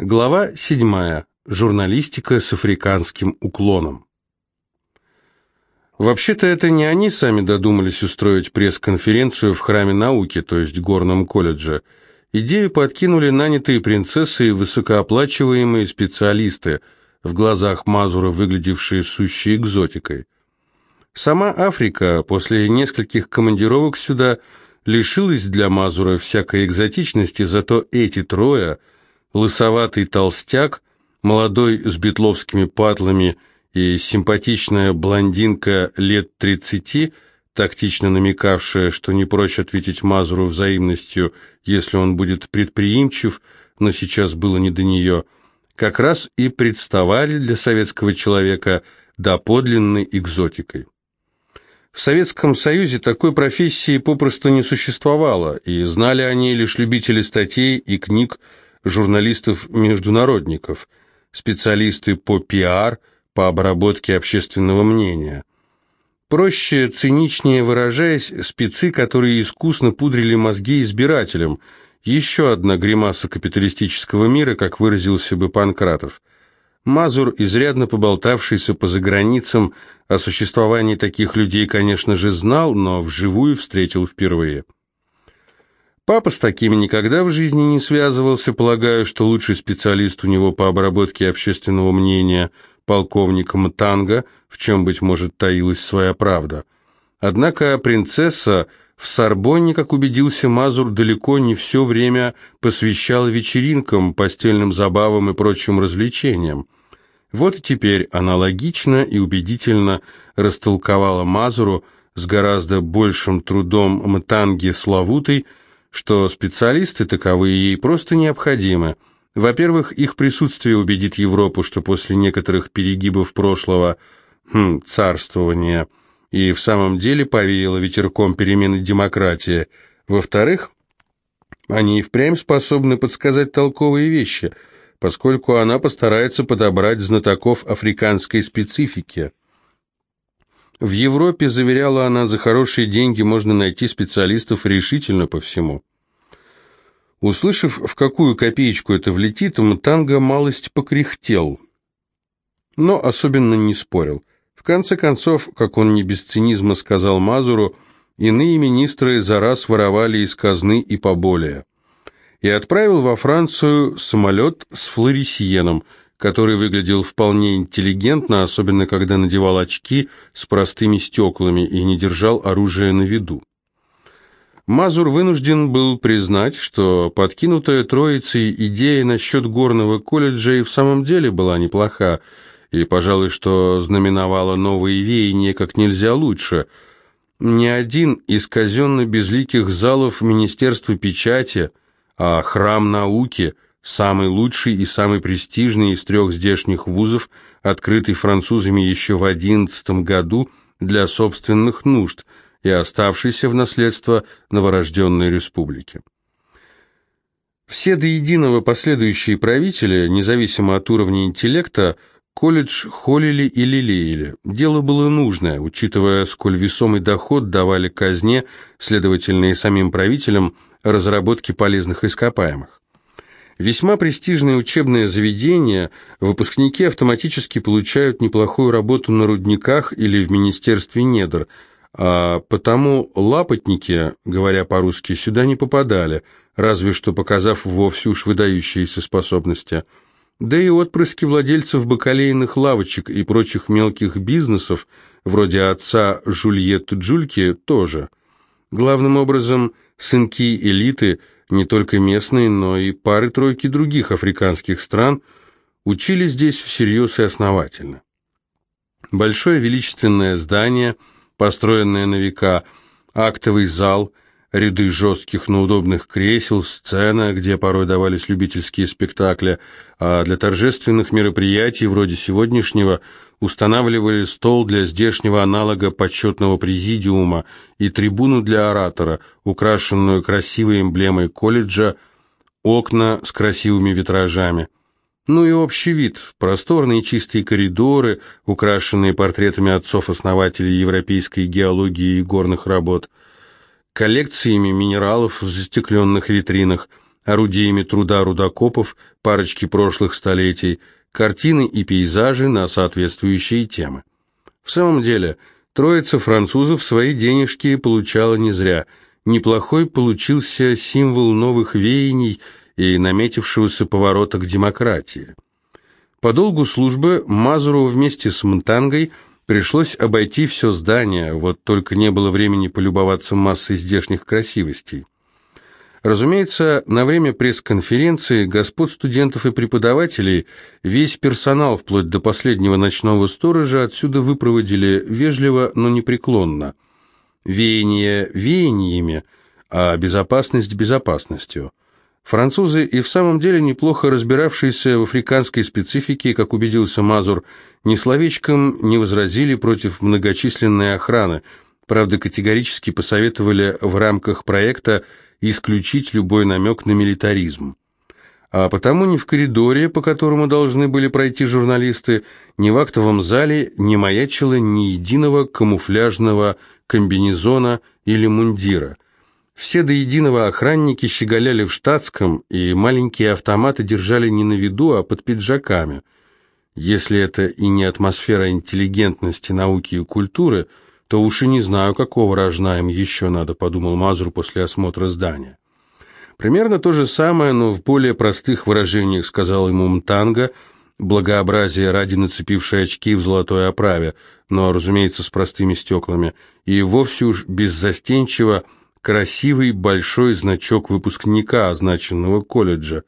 Глава 7. Журналистика с африканским уклоном. Вообще-то это не они сами додумались устроить пресс-конференцию в Храме науки, то есть Горном колледже. Идею подкинули нанятые принцессы и высокооплачиваемые специалисты, в глазах Мазура выглядевшие сущей экзотикой. Сама Африка после нескольких командировок сюда лишилась для Мазура всякой экзотичности, зато эти трое – лысоватый толстяк, молодой с бетловскими патлами и симпатичная блондинка лет тридцати, тактично намекавшая, что не прочь ответить Мазуру взаимностью, если он будет предприимчив, но сейчас было не до нее, как раз и представали для советского человека доподлинной экзотикой. В Советском Союзе такой профессии попросту не существовало, и знали о ней лишь любители статей и книг журналистов-международников, специалисты по пиар, по обработке общественного мнения. Проще, циничнее выражаясь, спецы, которые искусно пудрили мозги избирателям, еще одна гримаса капиталистического мира, как выразился бы Панкратов. Мазур, изрядно поболтавшийся по заграницам, о существовании таких людей, конечно же, знал, но вживую встретил впервые. Папа с такими никогда в жизни не связывался, полагаю, что лучший специалист у него по обработке общественного мнения полковник Мтанга, в чем, быть может, таилась своя правда. Однако принцесса в Сорбонне, как убедился Мазур, далеко не все время посвящала вечеринкам, постельным забавам и прочим развлечениям. Вот и теперь аналогично и убедительно растолковала Мазуру с гораздо большим трудом Мтанги Славутой, что специалисты таковые ей просто необходимы. Во-первых, их присутствие убедит Европу, что после некоторых перегибов прошлого хм, царствования и в самом деле повеяло ветерком перемены демократии. Во-вторых, они и впрямь способны подсказать толковые вещи, поскольку она постарается подобрать знатоков африканской специфики. В Европе, заверяла она, за хорошие деньги можно найти специалистов решительно по всему. Услышав, в какую копеечку это влетит, Мтанга малость покряхтел, но особенно не спорил. В конце концов, как он не без цинизма сказал Мазуру, иные министры за раз воровали из казны и поболее. И отправил во Францию самолет с флорисиеном – который выглядел вполне интеллигентно, особенно когда надевал очки с простыми стеклами и не держал оружие на виду. Мазур вынужден был признать, что подкинутая троицей идея насчет горного колледжа и в самом деле была неплоха, и, пожалуй, что знаменовала новые веяния как нельзя лучше. Ни один из казенно-безликих залов Министерства печати, а храм науки – самый лучший и самый престижный из трех здешних вузов, открытый французами еще в одиннадцатом году для собственных нужд и оставшийся в наследство новорожденной республике. Все до единого последующие правители, независимо от уровня интеллекта, колледж холили и лелеяли. Дело было нужное, учитывая, сколь весомый доход давали казне, следовательно и самим правителям, разработки полезных ископаемых. Весьма престижное учебное заведение, выпускники автоматически получают неплохую работу на рудниках или в Министерстве недр, а потому лапотники, говоря по-русски, сюда не попадали, разве что показав вовсе уж выдающиеся способности. Да и отпрыски владельцев бакалейных лавочек и прочих мелких бизнесов, вроде отца Жульетты Джульки, тоже. Главным образом, сынки элиты – не только местные, но и пары-тройки других африканских стран учили здесь всерьез и основательно. Большое величественное здание, построенное на века, актовый зал, ряды жестких, но удобных кресел, сцена, где порой давались любительские спектакли, а для торжественных мероприятий, вроде сегодняшнего, устанавливали стол для здешнего аналога почетного президиума и трибуну для оратора, украшенную красивой эмблемой колледжа, окна с красивыми витражами. Ну и общий вид, просторные чистые коридоры, украшенные портретами отцов-основателей европейской геологии и горных работ, коллекциями минералов в застекленных витринах, орудиями труда рудокопов, парочки прошлых столетий, картины и пейзажи на соответствующие темы. В самом деле, троица французов свои денежки получала не зря. Неплохой получился символ новых веяний и наметившегося поворота к демократии. По долгу службы Мазуру вместе с Мтангой пришлось обойти все здание, вот только не было времени полюбоваться массой здешних красивостей. Разумеется, на время пресс-конференции господ студентов и преподавателей весь персонал, вплоть до последнего ночного сторожа, отсюда выпроводили вежливо, но непреклонно. Веяние веяниями, а безопасность безопасностью. Французы и в самом деле неплохо разбиравшиеся в африканской специфике, как убедился Мазур, ни словечком не возразили против многочисленной охраны, правда категорически посоветовали в рамках проекта исключить любой намек на милитаризм. А потому ни в коридоре, по которому должны были пройти журналисты, ни в актовом зале не маячило ни единого камуфляжного комбинезона или мундира. Все до единого охранники щеголяли в штатском, и маленькие автоматы держали не на виду, а под пиджаками. Если это и не атмосфера интеллигентности, науки и культуры – то уж и не знаю, какого рожна им еще надо, подумал Мазур после осмотра здания. Примерно то же самое, но в более простых выражениях сказал ему Мтанга, благообразие ради нацепившей очки в золотой оправе, но, разумеется, с простыми стеклами, и вовсе уж беззастенчиво красивый большой значок выпускника означенного колледжа.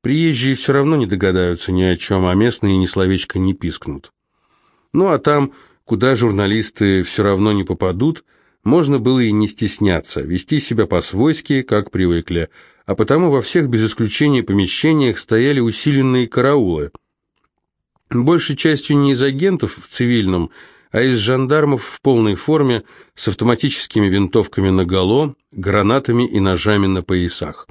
Приезжие все равно не догадаются ни о чем, а местные ни словечко не пискнут. Ну а там куда журналисты все равно не попадут, можно было и не стесняться, вести себя по-свойски, как привыкли, а потому во всех без исключения помещениях стояли усиленные караулы. Большей частью не из агентов в цивильном, а из жандармов в полной форме с автоматическими винтовками наголо, гранатами и ножами на поясах.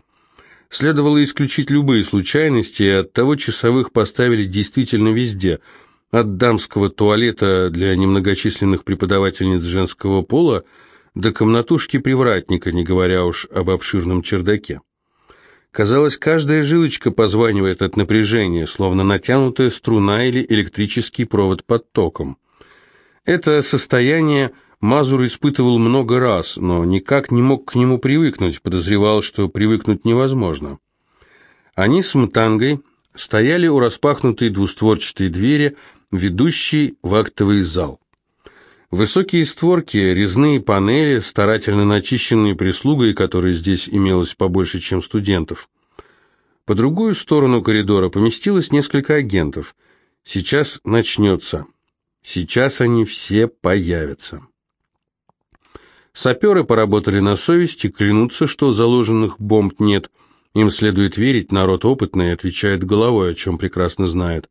Следовало исключить любые случайности, и оттого часовых поставили действительно везде – от дамского туалета для немногочисленных преподавательниц женского пола до комнатушки привратника, не говоря уж об обширном чердаке. Казалось, каждая жилочка позванивает от напряжения, словно натянутая струна или электрический провод под током. Это состояние Мазур испытывал много раз, но никак не мог к нему привыкнуть, подозревал, что привыкнуть невозможно. Они с Мтангой стояли у распахнутой двустворчатой двери, ведущий в актовый зал. Высокие створки, резные панели, старательно начищенные прислугой, которой здесь имелось побольше, чем студентов. По другую сторону коридора поместилось несколько агентов. Сейчас начнется. Сейчас они все появятся. Саперы поработали на совести, клянутся, что заложенных бомб нет. Им следует верить, народ опытный отвечает головой, о чем прекрасно знает.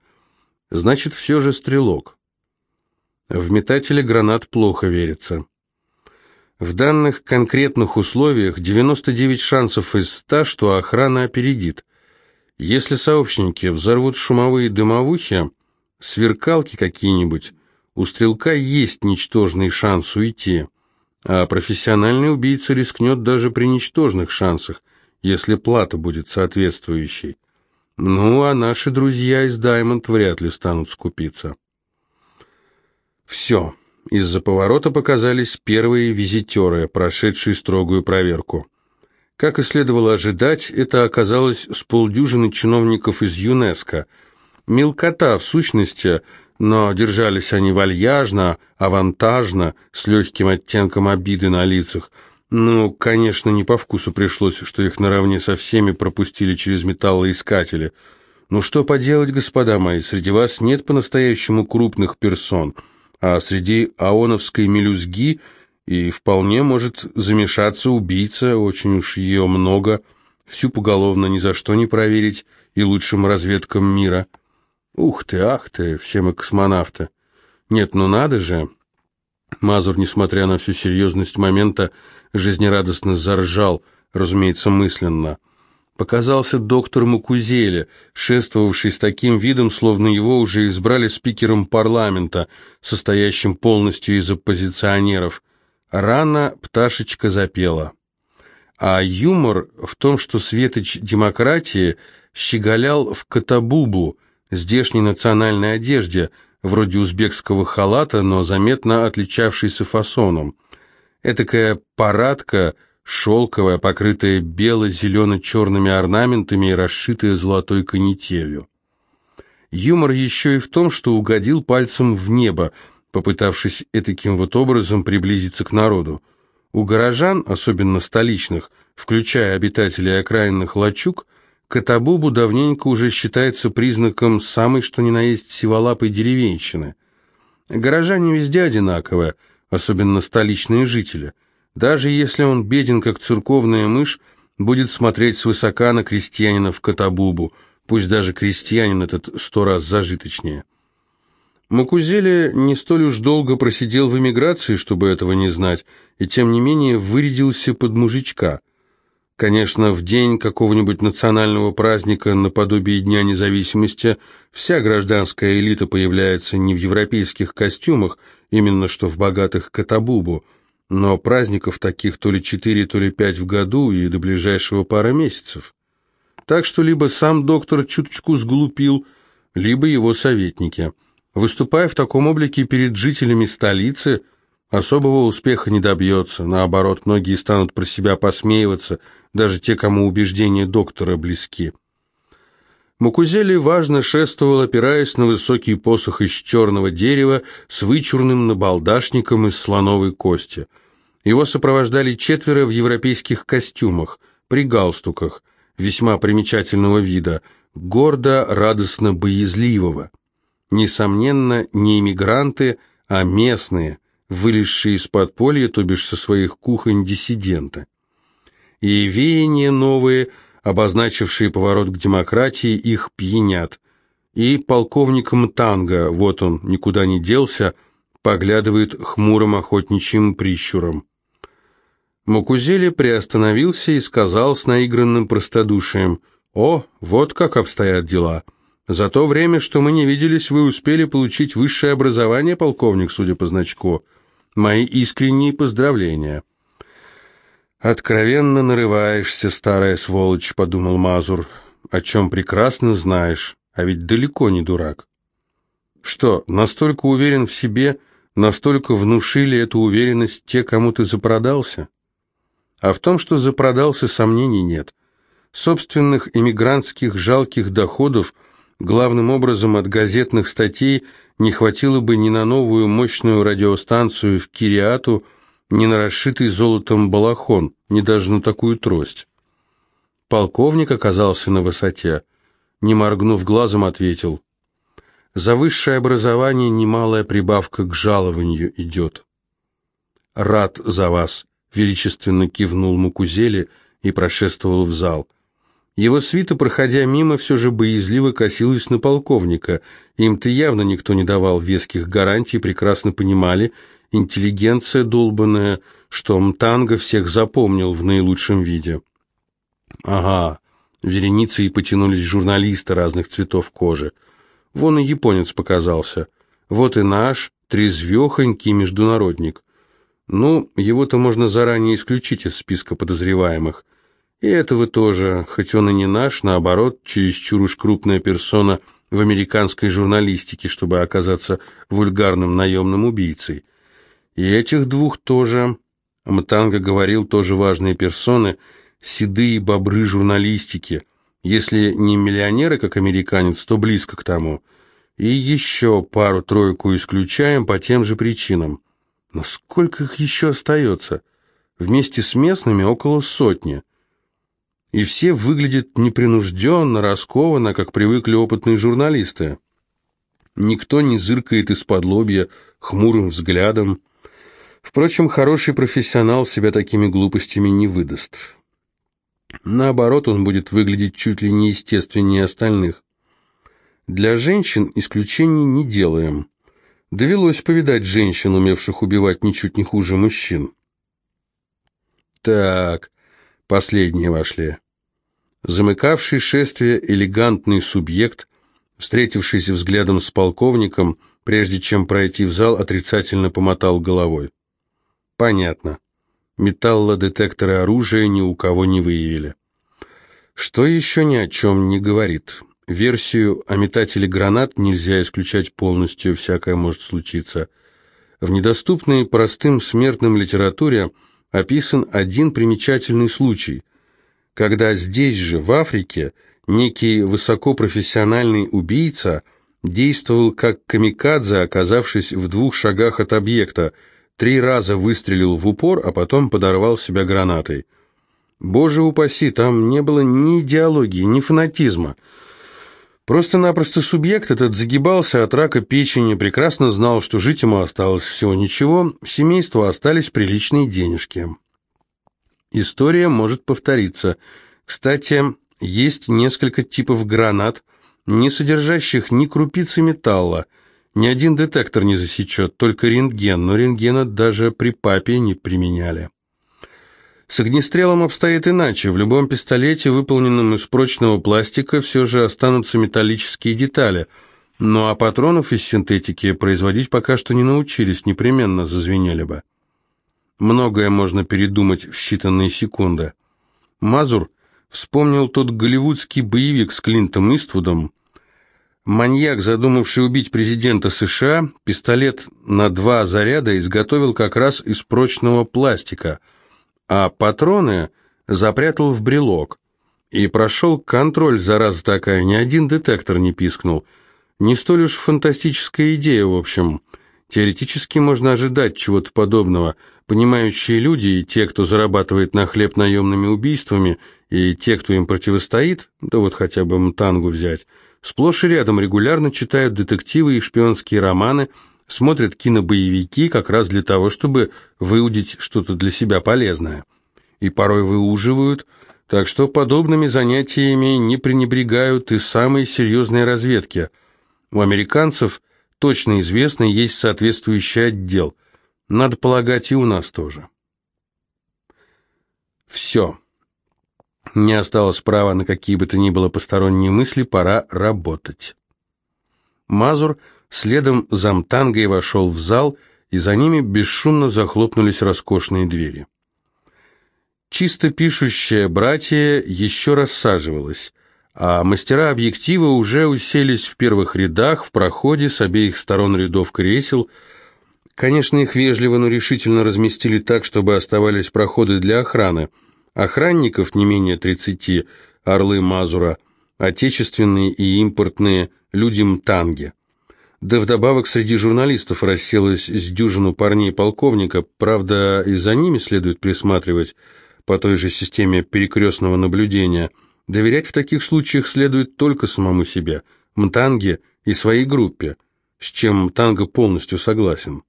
Значит, все же стрелок. В метателе гранат плохо верится. В данных конкретных условиях 99 шансов из 100, что охрана опередит. Если сообщники взорвут шумовые дымовухи, сверкалки какие-нибудь, у стрелка есть ничтожный шанс уйти, а профессиональный убийца рискнет даже при ничтожных шансах, если плата будет соответствующей. Ну, а наши друзья из Даймонд вряд ли станут скупиться. Все. Из-за поворота показались первые визитеры, прошедшие строгую проверку. Как и следовало ожидать, это оказалось с полдюжины чиновников из ЮНЕСКО. Мелкота, в сущности, но держались они вальяжно, авантажно, с легким оттенком обиды на лицах – ну, конечно, не по вкусу пришлось, что их наравне со всеми пропустили через металлоискатели. Ну что поделать, господа мои, среди вас нет по-настоящему крупных персон, а среди аоновской мелюзги и вполне может замешаться убийца, очень уж ее много, всю поголовно ни за что не проверить и лучшим разведкам мира. Ух ты, ах ты, все мы космонавты. Нет, ну надо же. Мазур, несмотря на всю серьезность момента, жизнерадостно заржал, разумеется, мысленно. Показался доктор Мукузеле, шествовавший с таким видом, словно его уже избрали спикером парламента, состоящим полностью из оппозиционеров. Рано пташечка запела. а юмор в том, что Светоч демократии щеголял в катабубу, здешней национальной одежде, вроде узбекского халата, но заметно отличавшейся фасоном. Этакая парадка, шелковая, покрытая бело-зелено-черными орнаментами и расшитая золотой канителью. Юмор еще и в том, что угодил пальцем в небо, попытавшись этаким вот образом приблизиться к народу. У горожан, особенно столичных, включая обитателей окраинных лачуг, Катабубу давненько уже считается признаком самой что ни на есть сиволапой деревенщины. Горожане везде одинаковые, особенно столичные жители. Даже если он беден, как церковная мышь, будет смотреть свысока на крестьянина в Катабубу, пусть даже крестьянин этот сто раз зажиточнее. Макузели не столь уж долго просидел в эмиграции, чтобы этого не знать, и тем не менее вырядился под мужичка. Конечно, в день какого-нибудь национального праздника наподобие Дня независимости вся гражданская элита появляется не в европейских костюмах, именно что в богатых катабубу, но праздников таких то ли четыре, то ли пять в году и до ближайшего пара месяцев. Так что либо сам доктор чуточку сглупил, либо его советники. Выступая в таком облике перед жителями столицы – особого успеха не добьется. Наоборот, многие станут про себя посмеиваться, даже те, кому убеждения доктора близки. Мукузели важно шествовал, опираясь на высокий посох из черного дерева с вычурным набалдашником из слоновой кости. Его сопровождали четверо в европейских костюмах, при галстуках, весьма примечательного вида, гордо, радостно, боязливого. Несомненно, не иммигранты, а местные – вылезшие из подполья, то бишь со своих кухонь диссидента. И веяния новые, обозначившие поворот к демократии, их пьянят. И полковником танго, вот он, никуда не делся, поглядывает хмурым охотничьим прищуром. Мукузели приостановился и сказал с наигранным простодушием, «О, вот как обстоят дела. За то время, что мы не виделись, вы успели получить высшее образование, полковник, судя по значку. Мои искренние поздравления». «Откровенно нарываешься, старая сволочь», — подумал Мазур, — «о чем прекрасно знаешь, а ведь далеко не дурак». «Что, настолько уверен в себе, настолько внушили эту уверенность те, кому ты запродался?» А в том, что запродался, сомнений нет. Собственных эмигрантских жалких доходов, главным образом от газетных статей, не хватило бы ни на новую мощную радиостанцию в Кириату, ни на расшитый золотом балахон, ни даже на такую трость. Полковник оказался на высоте. Не моргнув глазом, ответил. «За высшее образование немалая прибавка к жалованию идет». «Рад за вас», — величественно кивнул Мукузели и прошествовал в зал. Его свита, проходя мимо, все же боязливо косилась на полковника. Им-то явно никто не давал веских гарантий, прекрасно понимали, интеллигенция долбанная, что Мтанга всех запомнил в наилучшем виде. Ага, вереницей потянулись журналисты разных цветов кожи. Вон и японец показался. Вот и наш, трезвехонький международник. Ну, его-то можно заранее исключить из списка подозреваемых. И этого тоже, хоть он и не наш, наоборот, чересчур уж крупная персона в американской журналистике, чтобы оказаться вульгарным наемным убийцей. И этих двух тоже, Мтанга говорил, тоже важные персоны, седые бобры журналистики, если не миллионеры, как американец, то близко к тому. И еще пару-тройку исключаем по тем же причинам. Но сколько их еще остается? Вместе с местными около сотни и все выглядят непринужденно, раскованно, как привыкли опытные журналисты. Никто не зыркает из-под лобья хмурым взглядом. Впрочем, хороший профессионал себя такими глупостями не выдаст. Наоборот, он будет выглядеть чуть ли не естественнее остальных. Для женщин исключений не делаем. Довелось повидать женщин, умевших убивать ничуть не хуже мужчин. Так, последние вошли. Замыкавший шествие элегантный субъект, встретившийся взглядом с полковником, прежде чем пройти в зал, отрицательно помотал головой. «Понятно. Металлодетекторы оружия ни у кого не выявили. Что еще ни о чем не говорит. Версию о метателе гранат нельзя исключать полностью, всякое может случиться. В недоступной простым смертным литературе описан один примечательный случай, когда здесь же, в Африке, некий высокопрофессиональный убийца действовал как камикадзе, оказавшись в двух шагах от объекта, три раза выстрелил в упор, а потом подорвал себя гранатой. Боже упаси, там не было ни идеологии, ни фанатизма. Просто-напросто субъект этот загибался от рака печени, прекрасно знал, что жить ему осталось всего ничего, семейству остались приличные денежки. История может повториться. Кстати, есть несколько типов гранат, не содержащих ни крупицы металла. Ни один детектор не засечет, только рентген, но рентгена даже при папе не применяли. С огнестрелом обстоит иначе. В любом пистолете, выполненном из прочного пластика, все же останутся металлические детали. Ну а патронов из синтетики производить пока что не научились, непременно зазвенели бы. Многое можно передумать в считанные секунды. Мазур вспомнил тот голливудский боевик с Клинтом Иствудом. Маньяк, задумавший убить президента США, пистолет на два заряда изготовил как раз из прочного пластика – а патроны запрятал в брелок. И прошел контроль, зараза такая, ни один детектор не пискнул. Не столь уж фантастическая идея, в общем. Теоретически можно ожидать чего-то подобного. Понимающие люди и те, кто зарабатывает на хлеб наемными убийствами, и те, кто им противостоит, да вот хотя бы Мтангу взять, сплошь и рядом регулярно читают детективы и шпионские романы – смотрят кинобоевики как раз для того, чтобы выудить что-то для себя полезное. И порой выуживают, так что подобными занятиями не пренебрегают и самые серьезные разведки. У американцев точно известно есть соответствующий отдел. Надо полагать, и у нас тоже. Все. Не осталось права на какие бы то ни было посторонние мысли, пора работать. Мазур – Следом замтангой вошел в зал, и за ними бесшумно захлопнулись роскошные двери. Чисто пишущее братья еще рассаживалось, а мастера объектива уже уселись в первых рядах, в проходе с обеих сторон рядов кресел. Конечно, их вежливо, но решительно разместили так, чтобы оставались проходы для охраны. Охранников не менее тридцати, орлы Мазура, отечественные и импортные, людям танги. Да вдобавок среди журналистов расселось с дюжину парней полковника, правда, и за ними следует присматривать по той же системе перекрестного наблюдения. Доверять в таких случаях следует только самому себе, Мтанге и своей группе, с чем Мтанга полностью согласен.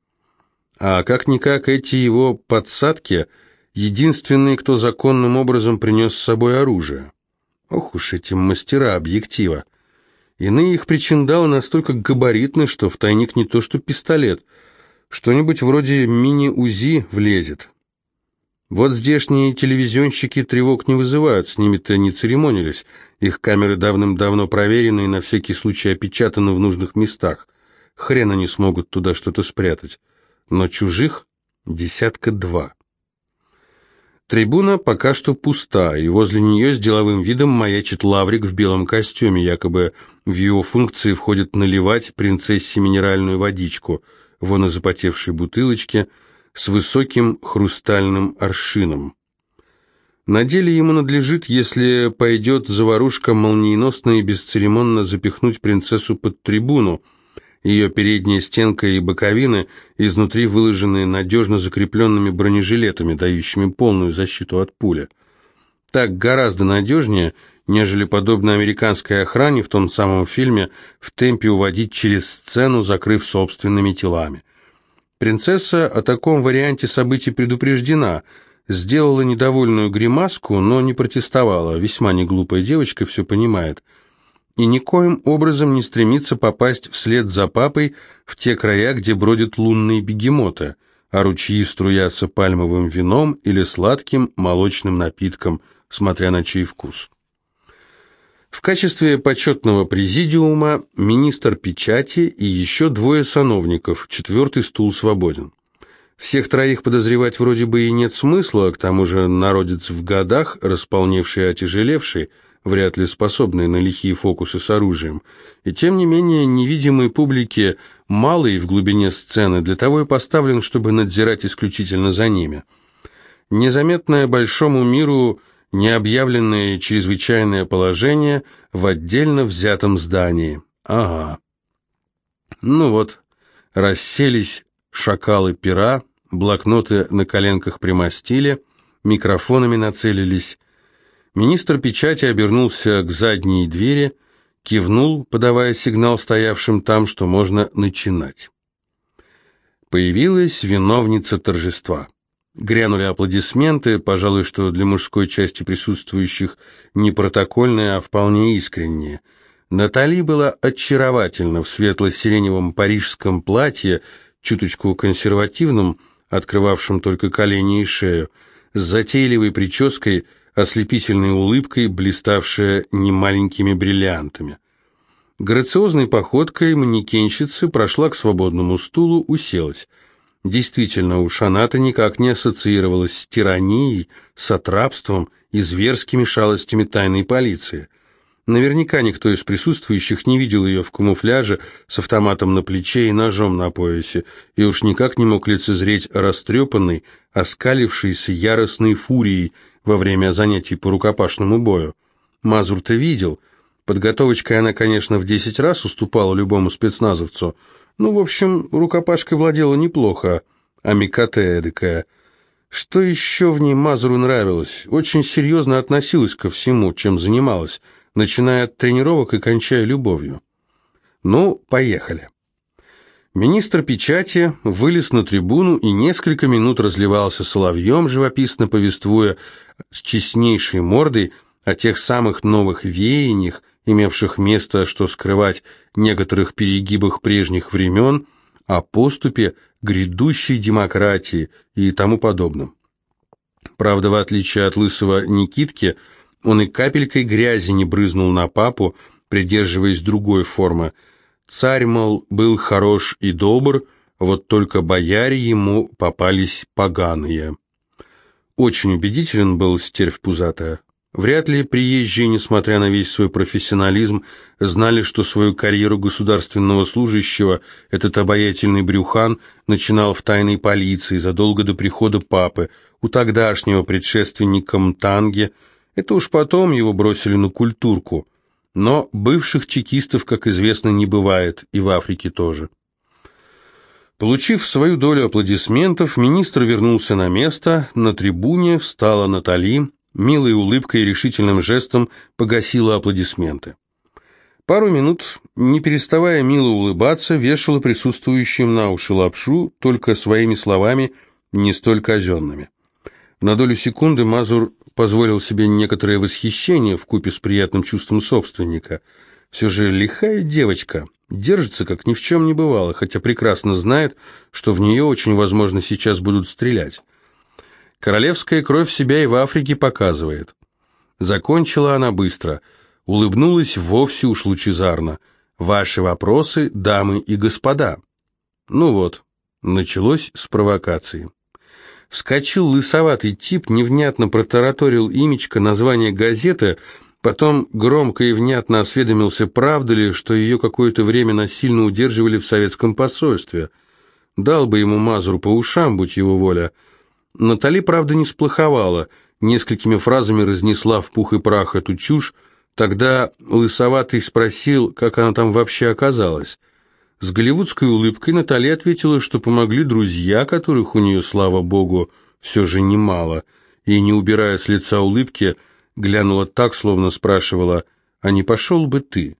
А как-никак эти его подсадки – единственные, кто законным образом принес с собой оружие. Ох уж эти мастера объектива. Иные их причиндалы настолько габаритны, что в тайник не то что пистолет, что-нибудь вроде мини-УЗИ влезет. Вот здешние телевизионщики тревог не вызывают, с ними-то не церемонились. Их камеры давным-давно проверены и на всякий случай опечатаны в нужных местах. Хрен они смогут туда что-то спрятать. Но чужих десятка два. Трибуна пока что пуста, и возле нее с деловым видом маячит лаврик в белом костюме, якобы в его функции входит наливать принцессе минеральную водичку, вон и запотевшей бутылочке, с высоким хрустальным аршином. На деле ему надлежит, если пойдет заварушка, молниеносно и бесцеремонно запихнуть принцессу под трибуну – ее передняя стенка и боковины изнутри выложены надежно закрепленными бронежилетами, дающими полную защиту от пули. Так гораздо надежнее, нежели подобно американской охране в том самом фильме в темпе уводить через сцену, закрыв собственными телами. Принцесса о таком варианте событий предупреждена, сделала недовольную гримаску, но не протестовала, весьма неглупая девочка все понимает – и никоим образом не стремится попасть вслед за папой в те края, где бродят лунные бегемоты, а ручьи струятся пальмовым вином или сладким молочным напитком, смотря на чей вкус. В качестве почетного президиума министр печати и еще двое сановников, четвертый стул свободен. Всех троих подозревать вроде бы и нет смысла, к тому же народец в годах, располневший и отяжелевший, вряд ли способный на лихие фокусы с оружием. И тем не менее, невидимой публике малый в глубине сцены для того и поставлен, чтобы надзирать исключительно за ними. Незаметное большому миру необъявленное чрезвычайное положение в отдельно взятом здании. Ага. Ну вот, расселись шакалы пера, блокноты на коленках примостили, микрофонами нацелились. Министр печати обернулся к задней двери, кивнул, подавая сигнал стоявшим там, что можно начинать. Появилась виновница торжества. Грянули аплодисменты, пожалуй, что для мужской части присутствующих не протокольные, а вполне искренние. Натали была очаровательна в светло-сиреневом парижском платье, чуточку консервативном, открывавшем только колени и шею, с затейливой прической, ослепительной улыбкой, блиставшая немаленькими бриллиантами. Грациозной походкой манекенщица прошла к свободному стулу, уселась. Действительно, у Шаната никак не ассоциировалась с тиранией, сатрапством и зверскими шалостями тайной полиции. Наверняка никто из присутствующих не видел ее в камуфляже с автоматом на плече и ножом на поясе, и уж никак не мог лицезреть растрепанной, оскалившейся яростной фурией во время занятий по рукопашному бою. Мазур-то видел. Подготовочкой она, конечно, в десять раз уступала любому спецназовцу. Ну, в общем, рукопашкой владела неплохо, а Миката эдакая. Что еще в ней Мазуру нравилось? Очень серьезно относилась ко всему, чем занималась – начиная от тренировок и кончая любовью. Ну, поехали. Министр печати вылез на трибуну и несколько минут разливался соловьем, живописно повествуя с честнейшей мордой о тех самых новых веяниях, имевших место, что скрывать некоторых перегибах прежних времен, о поступе грядущей демократии и тому подобном. Правда, в отличие от лысого Никитки, он и капелькой грязи не брызнул на папу, придерживаясь другой формы. Царь, мол, был хорош и добр, вот только бояре ему попались поганые. Очень убедителен был стервь пузатая. Вряд ли приезжие, несмотря на весь свой профессионализм, знали, что свою карьеру государственного служащего этот обаятельный брюхан начинал в тайной полиции задолго до прихода папы, у тогдашнего предшественника Мтанге, это уж потом его бросили на культурку. Но бывших чекистов, как известно, не бывает, и в Африке тоже. Получив свою долю аплодисментов, министр вернулся на место, на трибуне встала Натали, милой улыбкой и решительным жестом погасила аплодисменты. Пару минут, не переставая мило улыбаться, вешала присутствующим на уши лапшу, только своими словами, не столь казенными. На долю секунды Мазур позволил себе некоторое восхищение в купе с приятным чувством собственника. Все же лихая девочка, держится, как ни в чем не бывало, хотя прекрасно знает, что в нее очень возможно сейчас будут стрелять. Королевская кровь себя и в Африке показывает. Закончила она быстро, улыбнулась вовсе уж лучезарно. «Ваши вопросы, дамы и господа». Ну вот, началось с провокации. Вскочил лысоватый тип, невнятно протараторил имечко, название газеты, потом громко и внятно осведомился, правда ли, что ее какое-то время насильно удерживали в советском посольстве. Дал бы ему Мазуру по ушам, будь его воля. Натали, правда, не сплоховала, несколькими фразами разнесла в пух и прах эту чушь, Тогда Лысоватый спросил, как она там вообще оказалась. С голливудской улыбкой Наталья ответила, что помогли друзья, которых у нее, слава богу, все же немало, и, не убирая с лица улыбки, глянула так, словно спрашивала, «А не пошел бы ты?»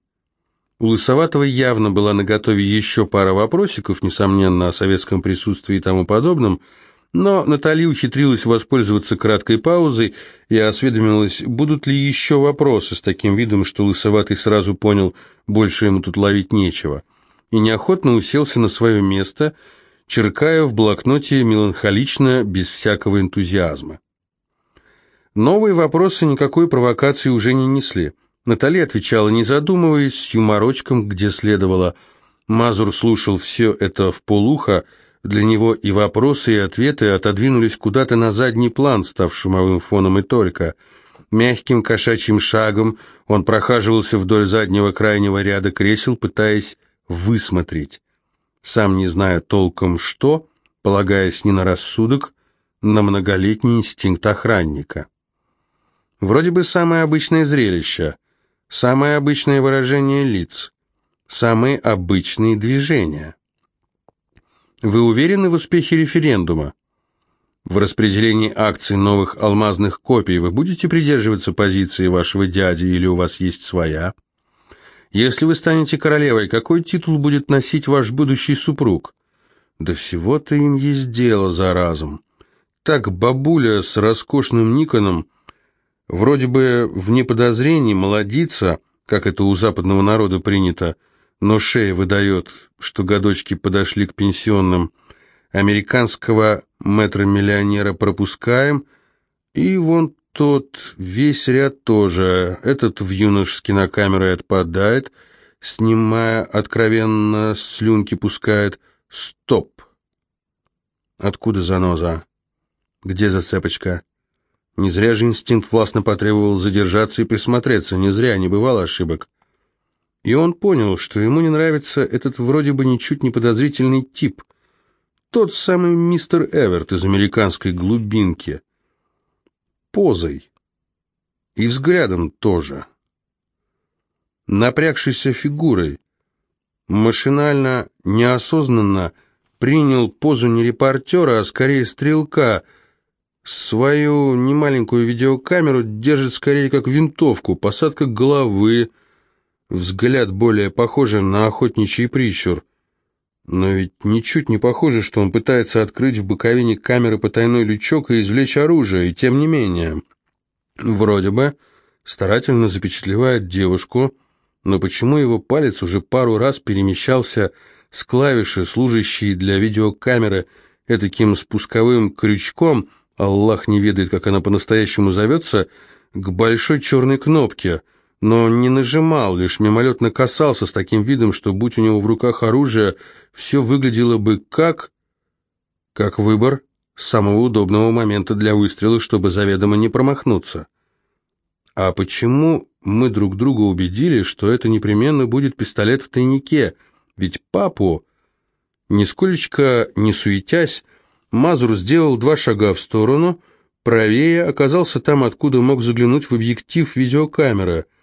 У Лысоватого явно была наготове еще пара вопросиков, несомненно, о советском присутствии и тому подобном, но Наталья ухитрилась воспользоваться краткой паузой и осведомилась, будут ли еще вопросы с таким видом, что Лысоватый сразу понял, больше ему тут ловить нечего и неохотно уселся на свое место, черкая в блокноте меланхолично, без всякого энтузиазма. Новые вопросы никакой провокации уже не несли. Наталья отвечала, не задумываясь, с юморочком, где следовало. Мазур слушал все это в полухо, Для него и вопросы, и ответы отодвинулись куда-то на задний план, став шумовым фоном и только. Мягким кошачьим шагом он прохаживался вдоль заднего крайнего ряда кресел, пытаясь высмотреть. Сам не зная толком что, полагаясь не на рассудок, на многолетний инстинкт охранника. Вроде бы самое обычное зрелище, самое обычное выражение лиц, самые обычные движения. Вы уверены в успехе референдума? В распределении акций новых алмазных копий вы будете придерживаться позиции вашего дяди или у вас есть своя? Если вы станете королевой, какой титул будет носить ваш будущий супруг? Да всего-то им есть дело за разум. Так бабуля с роскошным Никоном, вроде бы вне подозрений, молодится, как это у западного народа принято, но шея выдает, что годочки подошли к пенсионным. Американского мэтра-миллионера пропускаем, и вон тот, весь ряд тоже. Этот в юнош с кинокамерой отпадает, снимая откровенно, слюнки пускает. Стоп! Откуда заноза? Где зацепочка? Не зря же инстинкт властно потребовал задержаться и присмотреться, не зря, не бывало ошибок. И он понял, что ему не нравится этот вроде бы ничуть не подозрительный тип. Тот самый мистер Эверт из американской глубинки. Позой. И взглядом тоже. Напрягшейся фигурой. Машинально, неосознанно принял позу не репортера, а скорее стрелка. Свою немаленькую видеокамеру держит скорее как винтовку, посадка головы, Взгляд более похожий на охотничий прищур. Но ведь ничуть не похоже, что он пытается открыть в боковине камеры потайной лючок и извлечь оружие, и тем не менее. Вроде бы старательно запечатлевает девушку, но почему его палец уже пару раз перемещался с клавиши, служащей для видеокамеры, этаким спусковым крючком, Аллах не ведает, как она по-настоящему зовется, к большой черной кнопке — но не нажимал, лишь мимолетно касался с таким видом, что, будь у него в руках оружие, все выглядело бы как... как выбор самого удобного момента для выстрела, чтобы заведомо не промахнуться. А почему мы друг друга убедили, что это непременно будет пистолет в тайнике? Ведь папу, нисколечко не суетясь, Мазур сделал два шага в сторону, правее оказался там, откуда мог заглянуть в объектив видеокамеры —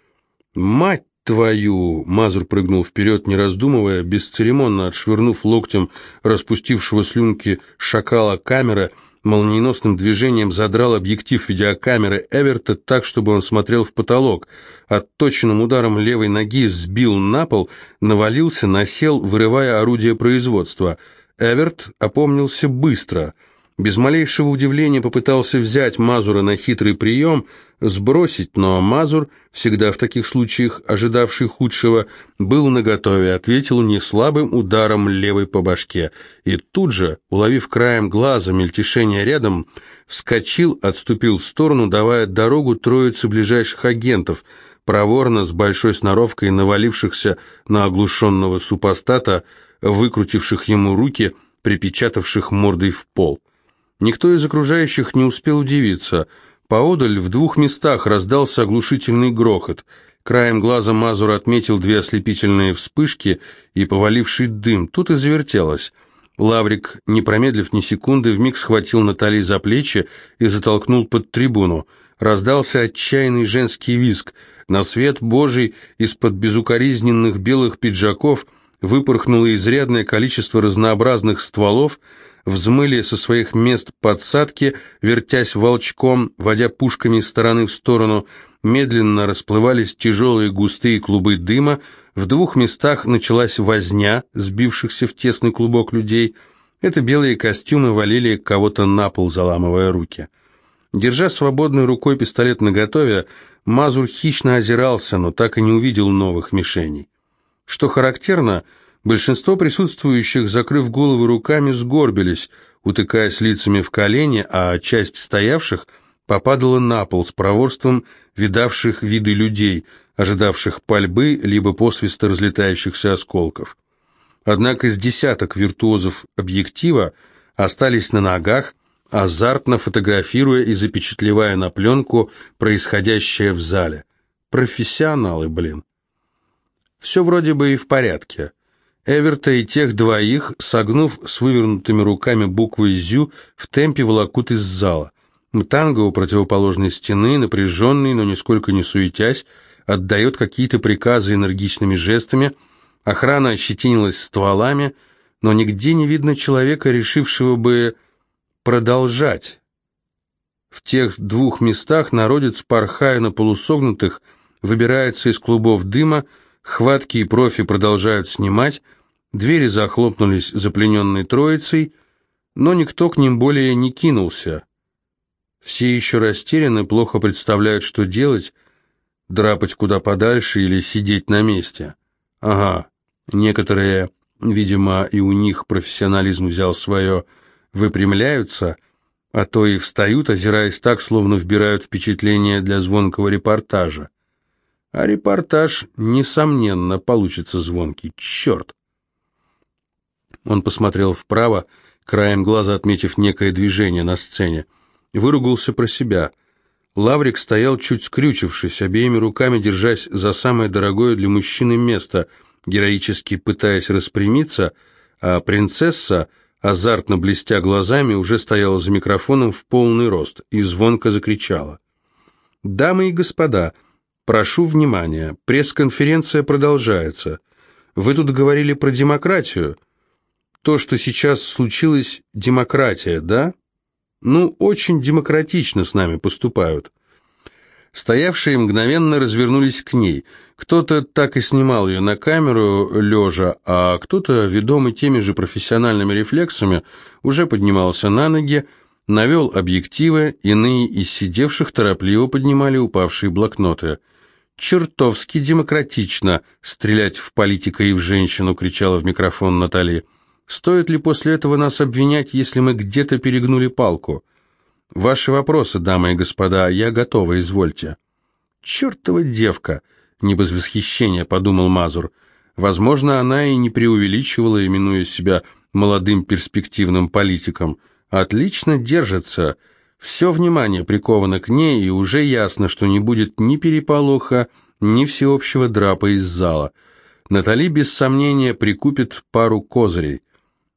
«Мать твою!» Мазур прыгнул вперед, не раздумывая, бесцеремонно отшвырнув локтем распустившего слюнки шакала камера, молниеносным движением задрал объектив видеокамеры Эверта так, чтобы он смотрел в потолок. Отточенным ударом левой ноги сбил на пол, навалился, насел, вырывая орудие производства. Эверт опомнился быстро — без малейшего удивления попытался взять Мазура на хитрый прием, сбросить, но Мазур, всегда в таких случаях ожидавший худшего, был наготове, ответил неслабым ударом левой по башке, и тут же, уловив краем глаза мельтешение рядом, вскочил, отступил в сторону, давая дорогу троице ближайших агентов, проворно, с большой сноровкой навалившихся на оглушенного супостата, выкрутивших ему руки, припечатавших мордой в пол. Никто из окружающих не успел удивиться. Поодаль в двух местах раздался оглушительный грохот. Краем глаза Мазур отметил две ослепительные вспышки и поваливший дым. Тут и завертелось. Лаврик, не промедлив ни секунды, вмиг схватил Натали за плечи и затолкнул под трибуну. Раздался отчаянный женский визг. На свет Божий из-под безукоризненных белых пиджаков выпорхнуло изрядное количество разнообразных стволов, взмыли со своих мест подсадки, вертясь волчком, водя пушками из стороны в сторону, медленно расплывались тяжелые густые клубы дыма, в двух местах началась возня сбившихся в тесный клубок людей. Это белые костюмы валили кого-то на пол, заламывая руки. Держа свободной рукой пистолет наготове, Мазур хищно озирался, но так и не увидел новых мишеней. Что характерно, Большинство присутствующих, закрыв головы руками, сгорбились, утыкаясь лицами в колени, а часть стоявших попадала на пол с проворством видавших виды людей, ожидавших пальбы либо посвиста разлетающихся осколков. Однако с десяток виртуозов объектива остались на ногах, азартно фотографируя и запечатлевая на пленку происходящее в зале. Профессионалы, блин. Все вроде бы и в порядке. Эверта и тех двоих, согнув с вывернутыми руками буквы «зю», в темпе волокут из зала. Танго у противоположной стены, напряженный, но нисколько не суетясь, отдает какие-то приказы энергичными жестами, охрана ощетинилась стволами, но нигде не видно человека, решившего бы продолжать. В тех двух местах народец, порхая на полусогнутых, выбирается из клубов дыма, Хватки и профи продолжают снимать, двери захлопнулись за плененной троицей, но никто к ним более не кинулся. Все еще растеряны, плохо представляют, что делать, драпать куда подальше или сидеть на месте. Ага, некоторые, видимо, и у них профессионализм взял свое, выпрямляются, а то и встают, озираясь так, словно вбирают впечатление для звонкого репортажа. А репортаж, несомненно, получится звонкий. Черт! Он посмотрел вправо, краем глаза отметив некое движение на сцене. Выругался про себя. Лаврик стоял чуть скрючившись, обеими руками держась за самое дорогое для мужчины место, героически пытаясь распрямиться, а принцесса, азартно блестя глазами, уже стояла за микрофоном в полный рост и звонко закричала. «Дамы и господа!» Прошу внимания, пресс-конференция продолжается. Вы тут говорили про демократию. То, что сейчас случилось, демократия, да? Ну, очень демократично с нами поступают. Стоявшие мгновенно развернулись к ней. Кто-то так и снимал ее на камеру, лежа, а кто-то, ведомый теми же профессиональными рефлексами, уже поднимался на ноги, навел объективы, иные из сидевших торопливо поднимали упавшие блокноты – чертовски демократично стрелять в политика и в женщину», — кричала в микрофон Натали. «Стоит ли после этого нас обвинять, если мы где-то перегнули палку? Ваши вопросы, дамы и господа, я готова, извольте». «Чертова девка!» — не без восхищения подумал Мазур. Возможно, она и не преувеличивала, именуя себя молодым перспективным политиком. «Отлично держится!» Все внимание приковано к ней, и уже ясно, что не будет ни переполоха, ни всеобщего драпа из зала. Натали, без сомнения, прикупит пару козырей.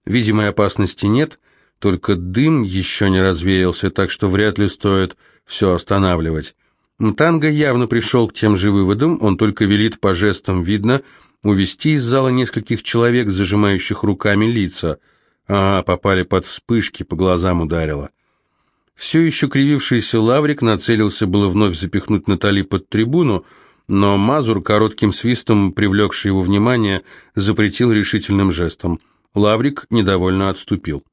Видимой опасности нет, только дым еще не развеялся, так что вряд ли стоит все останавливать. Мтанга явно пришел к тем же выводам, он только велит по жестам видно увести из зала нескольких человек, зажимающих руками лица. А, попали под вспышки, по глазам ударило. Все еще кривившийся Лаврик нацелился было вновь запихнуть Натали под трибуну, но Мазур, коротким свистом, привлекший его внимание, запретил решительным жестом. Лаврик недовольно отступил.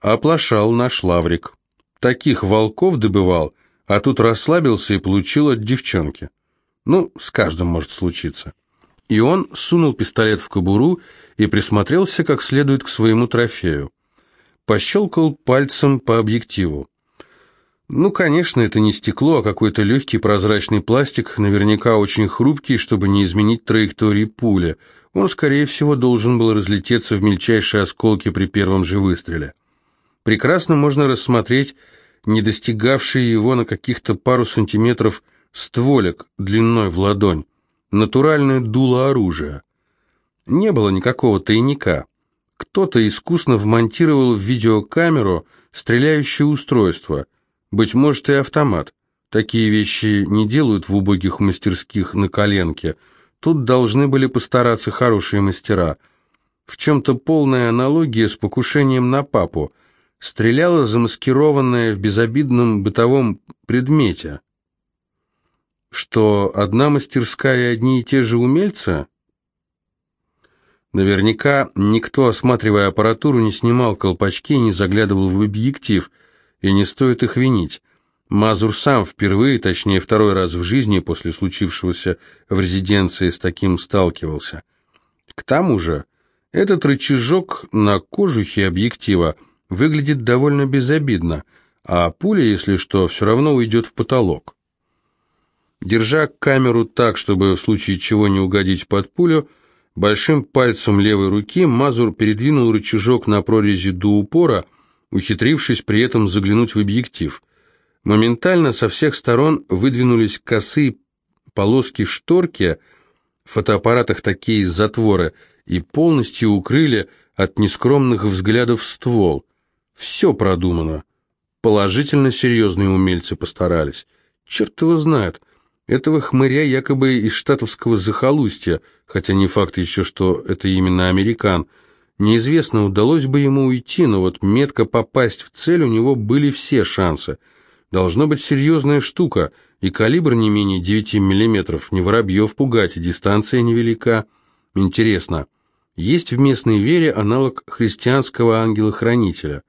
Оплошал наш Лаврик. Таких волков добывал, а тут расслабился и получил от девчонки. Ну, с каждым может случиться. И он сунул пистолет в кобуру и присмотрелся как следует к своему трофею пощелкал пальцем по объективу. Ну, конечно, это не стекло, а какой-то легкий прозрачный пластик, наверняка очень хрупкий, чтобы не изменить траектории пули. Он, скорее всего, должен был разлететься в мельчайшие осколки при первом же выстреле. Прекрасно можно рассмотреть не достигавший его на каких-то пару сантиметров стволик длиной в ладонь. Натуральное дуло оружия. Не было никакого тайника. Кто-то искусно вмонтировал в видеокамеру стреляющее устройство, быть может и автомат. Такие вещи не делают в убогих мастерских на коленке. Тут должны были постараться хорошие мастера. В чем-то полная аналогия с покушением на папу. Стреляла замаскированная в безобидном бытовом предмете. Что одна мастерская и одни и те же умельцы – Наверняка никто, осматривая аппаратуру, не снимал колпачки и не заглядывал в объектив, и не стоит их винить. Мазур сам впервые, точнее второй раз в жизни после случившегося в резиденции с таким сталкивался. К тому же, этот рычажок на кожухе объектива выглядит довольно безобидно, а пуля, если что, все равно уйдет в потолок. Держа камеру так, чтобы в случае чего не угодить под пулю, Большим пальцем левой руки Мазур передвинул рычажок на прорези до упора, ухитрившись при этом заглянуть в объектив. Моментально со всех сторон выдвинулись косые полоски шторки, в фотоаппаратах такие затворы, и полностью укрыли от нескромных взглядов ствол. Все продумано. Положительно серьезные умельцы постарались. Черт его знает. Этого хмыря якобы из штатовского захолустья, хотя не факт еще, что это именно американ. Неизвестно, удалось бы ему уйти, но вот метко попасть в цель у него были все шансы. Должна быть серьезная штука, и калибр не менее 9 миллиметров, не воробьев пугать, и дистанция невелика. Интересно, есть в местной вере аналог христианского ангела-хранителя?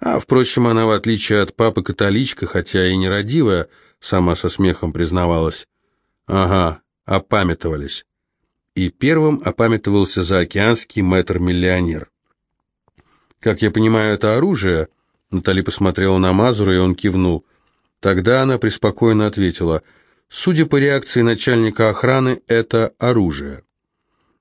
А, впрочем, она, в отличие от папы-католичка, хотя и нерадивая, сама со смехом признавалась. Ага, опамятовались. И первым опамятовался заокеанский мэтр-миллионер. Как я понимаю, это оружие? Натали посмотрела на Мазура, и он кивнул. Тогда она преспокойно ответила, судя по реакции начальника охраны, это оружие.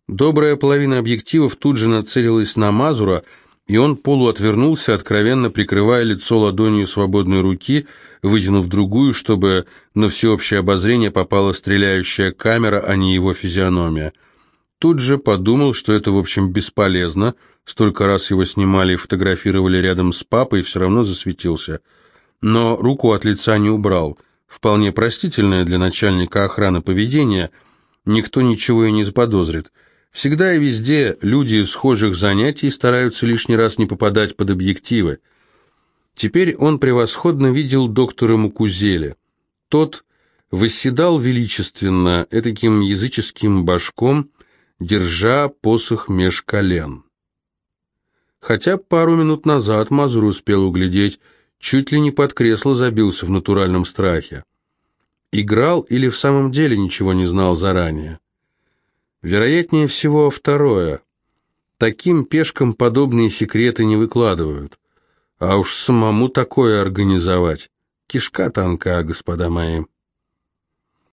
Добрая половина объективов тут же нацелилась на Мазура, и он полуотвернулся, откровенно прикрывая лицо ладонью свободной руки, вытянув другую, чтобы на всеобщее обозрение попала стреляющая камера, а не его физиономия. Тут же подумал, что это, в общем, бесполезно, столько раз его снимали и фотографировали рядом с папой, и все равно засветился. Но руку от лица не убрал. Вполне простительное для начальника охраны поведение, никто ничего и не заподозрит. Всегда и везде люди схожих занятий стараются лишний раз не попадать под объективы. Теперь он превосходно видел доктора Мукузеля. Тот восседал величественно, этаким языческим башком, держа посох меж колен. Хотя пару минут назад Мазур успел углядеть, чуть ли не под кресло забился в натуральном страхе. Играл или в самом деле ничего не знал заранее? Вероятнее всего, второе. Таким пешкам подобные секреты не выкладывают. А уж самому такое организовать. Кишка тонка, господа мои.